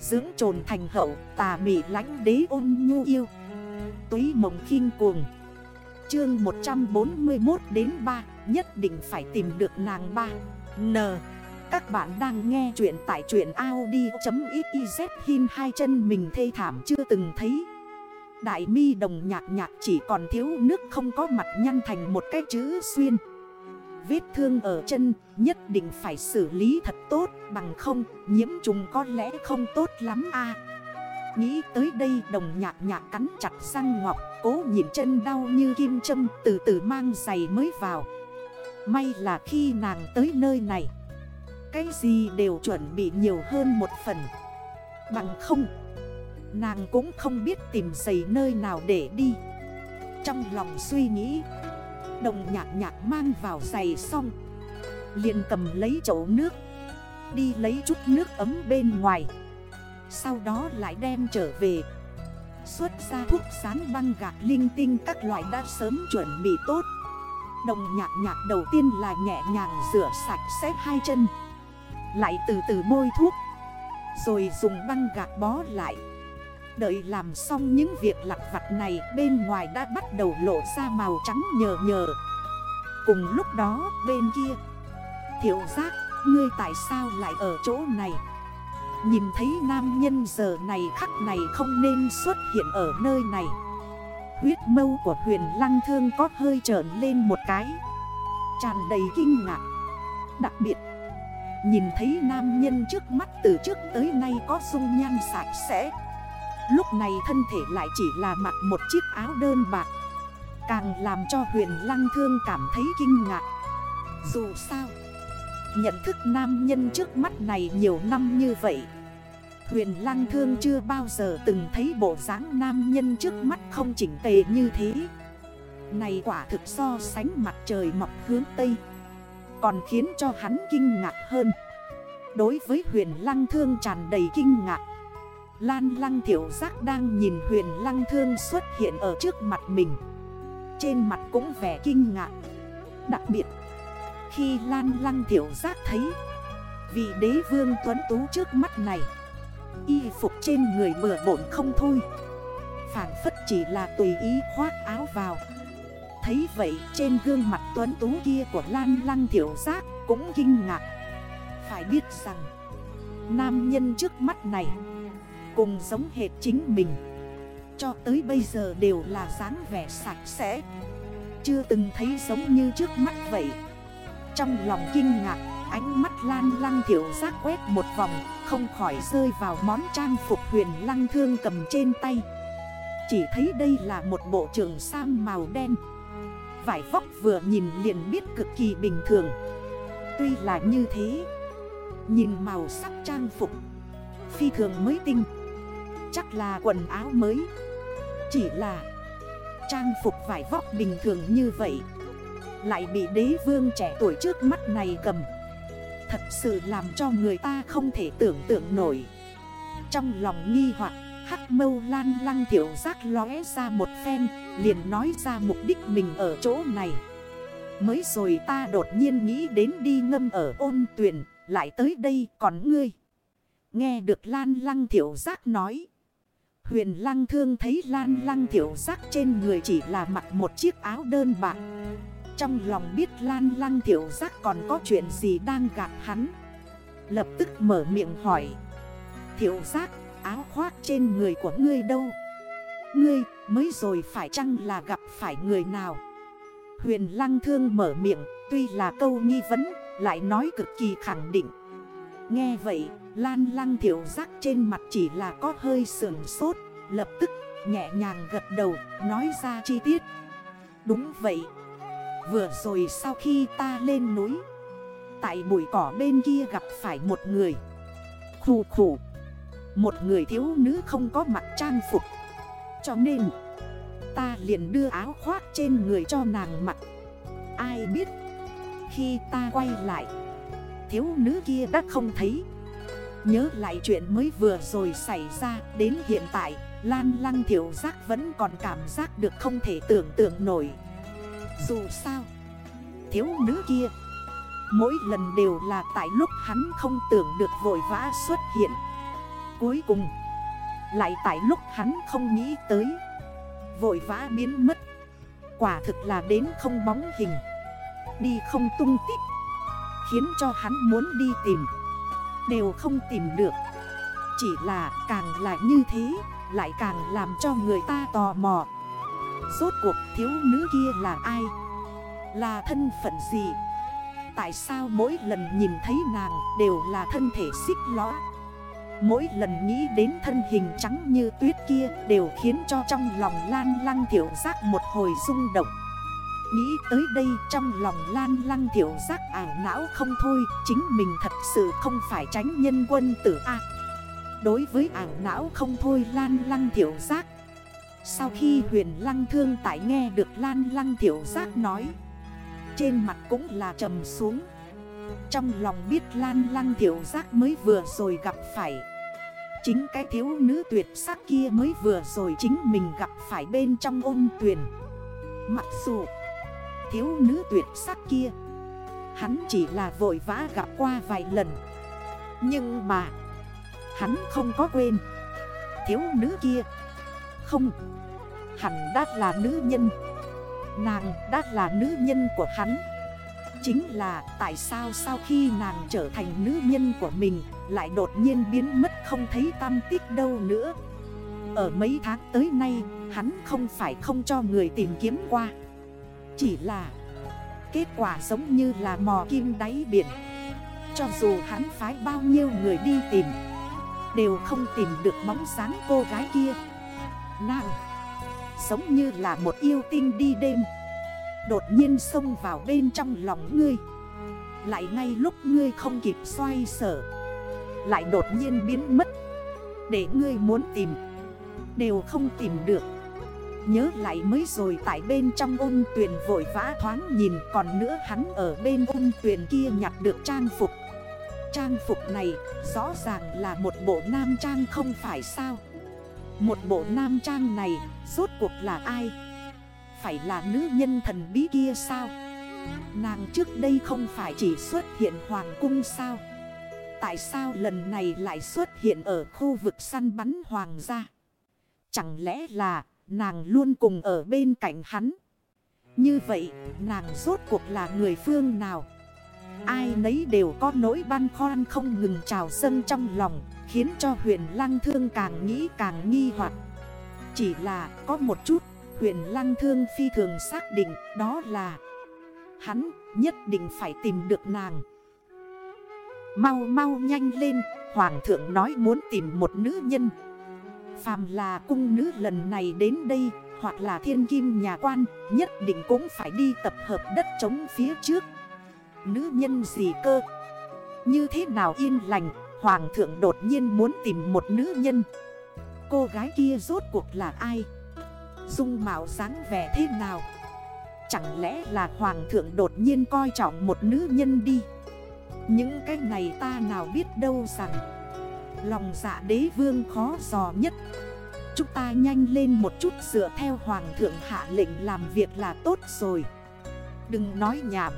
Dưỡng trồn thành hậu, tà mị lánh đế ôn nhu yêu. Túy mộng khinh cuồng. Chương 141 đến 3 Nhất định phải tìm được nàng ba. N. Các bạn đang nghe chuyện tại truyện Audi.xyz Hin hai chân mình thê thảm chưa từng thấy. Đại mi đồng nhạc nhạc chỉ còn thiếu nước không có mặt nhăn thành một cái chữ xuyên. Vết thương ở chân, nhất định phải xử lý thật tốt, Bằng không, nhiễm trùng có lẽ không tốt lắm a. Nghĩ tới đây, đồng nhạc nhạc cắn chặt răng ngọc, Cố nhìn chân đau như kim châm, từ từ mang giày mới vào. May là khi nàng tới nơi này, Cái gì đều chuẩn bị nhiều hơn một phần. Bằng không, Nàng cũng không biết tìm giày nơi nào để đi. Trong lòng suy nghĩ Đồng nhạc nhạc mang vào giày xong. Liền cầm lấy chậu nước, Đi lấy chút nước ấm bên ngoài. Sau đó lại đem trở về. Xuất ra thuốc sán băng gạc linh tinh các loại đã sớm chuẩn bị tốt. Đồng nhạc nhạc đầu tiên là nhẹ nhàng rửa sạch xếp hai chân. Lại từ từ bôi thuốc. Rồi dùng băng gạc bó lại. Đợi làm xong những việc lặt vặt này, Bên ngoài đã bắt đầu lộ ra màu trắng nhờ nhờ. Cùng lúc đó, bên kia, Thiệu giác, Ngươi tại sao lại ở chỗ này? Nhìn thấy nam nhân giờ này khắc này không nên xuất hiện ở nơi này. Huyết mâu của huyền lăng thương có hơi trởn lên một cái, Tràn đầy kinh ngạc. Đặc biệt, Nhìn thấy nam nhân trước mắt từ trước tới nay có dung nhan sạch sẽ Lúc này thân thể lại chỉ là mặc một chiếc áo đơn bạc. Càng làm cho huyền lăng thương cảm thấy kinh ngạc. Dù sao, Nhận thức nam nhân trước mắt này nhiều năm như vậy, Huyền lăng thương chưa bao giờ từng thấy bộ dáng nam nhân trước mắt không chỉnh tề như thế. Này quả thực so sánh mặt trời mọc hướng Tây, Còn khiến cho hắn kinh ngạc hơn. Đối với huyền lăng thương tràn đầy kinh ngạc. Lan lăng thiểu giác đang nhìn huyền lăng thương xuất hiện ở trước mặt mình. Trên mặt cũng vẻ kinh ngạc. Đặc biệt, Khi lan lăng thiểu giác thấy Vị đế vương tuấn tú trước mắt này, Y phục trên người bừa bổn không thôi. Phản phất chỉ là tùy ý khoác áo vào. Thấy vậy, trên gương mặt tuấn tú kia của Lan Lăng Thiểu Giác cũng kinh ngạc. Phải biết rằng, Nam nhân trước mắt này Cùng giống hệt chính mình. Cho tới bây giờ đều là dáng vẻ sạch sẽ. Chưa từng thấy giống như trước mắt vậy. Trong lòng kinh ngạc, Ánh mắt lan lăng thiểu giác quét một vòng, Không khỏi rơi vào món trang phục huyền lăng thương cầm trên tay. Chỉ thấy đây là một bộ trường sam màu đen. Vải vóc vừa nhìn liền biết cực kỳ bình thường. Tuy là như thế, Nhìn màu sắc trang phục, Phi thường mới tinh. Chắc là quần áo mới. Chỉ là Trang phục vải vóc bình thường như vậy, Lại bị đế vương trẻ tuổi trước mắt này cầm. Thật sự làm cho người ta không thể tưởng tượng nổi. Trong lòng nghi hoặc, Hắc mâu lan lăng thiểu giác lóe ra một phen, Liền nói ra mục đích mình ở chỗ này. Mới rồi ta đột nhiên nghĩ đến đi ngâm ở ôn tuyển, Lại tới đây còn ngươi. Nghe được lan lăng thiểu giác nói Huyền lăng thương thấy lan lăng thiểu giác trên người chỉ là mặc một chiếc áo đơn bạc. Trong lòng biết lan lăng thiểu giác còn có chuyện gì đang gạt hắn. Lập tức mở miệng hỏi. Thiểu giác, áo khoác trên người của ngươi đâu? Ngươi, mới rồi phải chăng là gặp phải người nào? Huyền lăng thương mở miệng, Tuy là câu nghi vấn, Lại nói cực kỳ khẳng định. Nghe vậy Lan lăng thiểu giác trên mặt chỉ là có hơi sườn sốt, Lập tức nhẹ nhàng gật đầu, nói ra chi tiết. Đúng vậy, Vừa rồi sau khi ta lên núi, Tại bụi cỏ bên kia gặp phải một người. Khủ khủ Một người thiếu nữ không có mặt trang phục. Cho nên, Ta liền đưa áo khoác trên người cho nàng mặc. Ai biết, Khi ta quay lại, Thiếu nữ kia đã không thấy. Nhớ lại chuyện mới vừa rồi xảy ra, Đến hiện tại, Lan lăng thiểu giác vẫn còn cảm giác được không thể tưởng tượng nổi. Dù sao, Thiếu nữ kia, Mỗi lần đều là tại lúc hắn không tưởng được vội vã xuất hiện. Cuối cùng, Lại tại lúc hắn không nghĩ tới, Vội vã biến mất. Quả thực là đến không bóng hình, Đi không tung tích, Khiến cho hắn muốn đi tìm. Đều không tìm được. Chỉ là càng là như thế, Lại càng làm cho người ta tò mò. Rốt cuộc thiếu nữ kia là ai? Là thân phận gì? Tại sao mỗi lần nhìn thấy nàng đều là thân thể xích lõa Mỗi lần nghĩ đến thân hình trắng như tuyết kia Đều khiến cho trong lòng lan lăng thiểu giác một hồi rung động. Nghĩ tới đây trong lòng lan lăng thiểu giác ảo não không thôi, Chính mình thật sự không phải tránh nhân quân tử A. Đối với ảo não không thôi, lan lăng thiểu giác. Sau khi huyền lăng thương tại nghe được lan lăng thiểu giác nói, Trên mặt cũng là trầm xuống. Trong lòng biết lan lăng thiểu giác mới vừa rồi gặp phải. Chính cái thiếu nữ tuyệt sắc kia mới vừa rồi chính mình gặp phải bên trong ôn tuyển Mặc dù thiếu nữ tuyệt sắc kia. Hắn chỉ là vội vã gặp qua vài lần. Nhưng mà, Hắn không có quên. Thiếu nữ kia, Không. Hẳn đã là nữ nhân. Nàng đã là nữ nhân của hắn. Chính là tại sao sau khi nàng trở thành nữ nhân của mình, Lại đột nhiên biến mất không thấy tam tích đâu nữa? Ở mấy tháng tới nay, Hắn không phải không cho người tìm kiếm qua. Chỉ là Kết quả giống như là mò kim đáy biển. Cho dù hắn phái bao nhiêu người đi tìm, Đều không tìm được bóng sáng cô gái kia. Nàng Giống như là một yêu tinh đi đêm, Đột nhiên xông vào bên trong lòng ngươi. Lại ngay lúc ngươi không kịp xoay sở, Lại đột nhiên biến mất. Để ngươi muốn tìm, Đều không tìm được. Nhớ lại mới rồi tại bên trong ôn tuyển vội vã thoáng nhìn, Còn nữa hắn ở bên ôn tuyển kia nhặt được trang phục. Trang phục này rõ ràng là một bộ nam trang không phải sao? Một bộ nam trang này rốt cuộc là ai? Phải là nữ nhân thần bí kia sao? Nàng trước đây không phải chỉ xuất hiện hoàng cung sao? Tại sao lần này lại xuất hiện ở khu vực săn bắn hoàng gia? Chẳng lẽ là nàng luôn cùng ở bên cạnh hắn. Như vậy, nàng rốt cuộc là người phương nào? Ai nấy đều có nỗi băn khoăn không ngừng trào sân trong lòng, Khiến cho huyền lăng thương càng nghĩ càng nghi hoặc. Chỉ là có một chút huyền lăng thương phi thường xác định đó là Hắn nhất định phải tìm được nàng. Mau mau nhanh lên, Hoàng thượng nói muốn tìm một nữ nhân. Phàm là cung nữ lần này đến đây, Hoặc là thiên kim nhà quan, Nhất định cũng phải đi tập hợp đất chống phía trước. Nữ nhân gì cơ? Như thế nào yên lành, Hoàng thượng đột nhiên muốn tìm một nữ nhân. Cô gái kia rốt cuộc là ai? Dung mạo dáng vẻ thế nào? Chẳng lẽ là hoàng thượng đột nhiên coi trọng một nữ nhân đi? Những cái này ta nào biết đâu rằng Lòng dạ đế vương khó dò nhất. Chúng ta nhanh lên một chút dựa theo hoàng thượng hạ lệnh làm việc là tốt rồi. Đừng nói nhảm.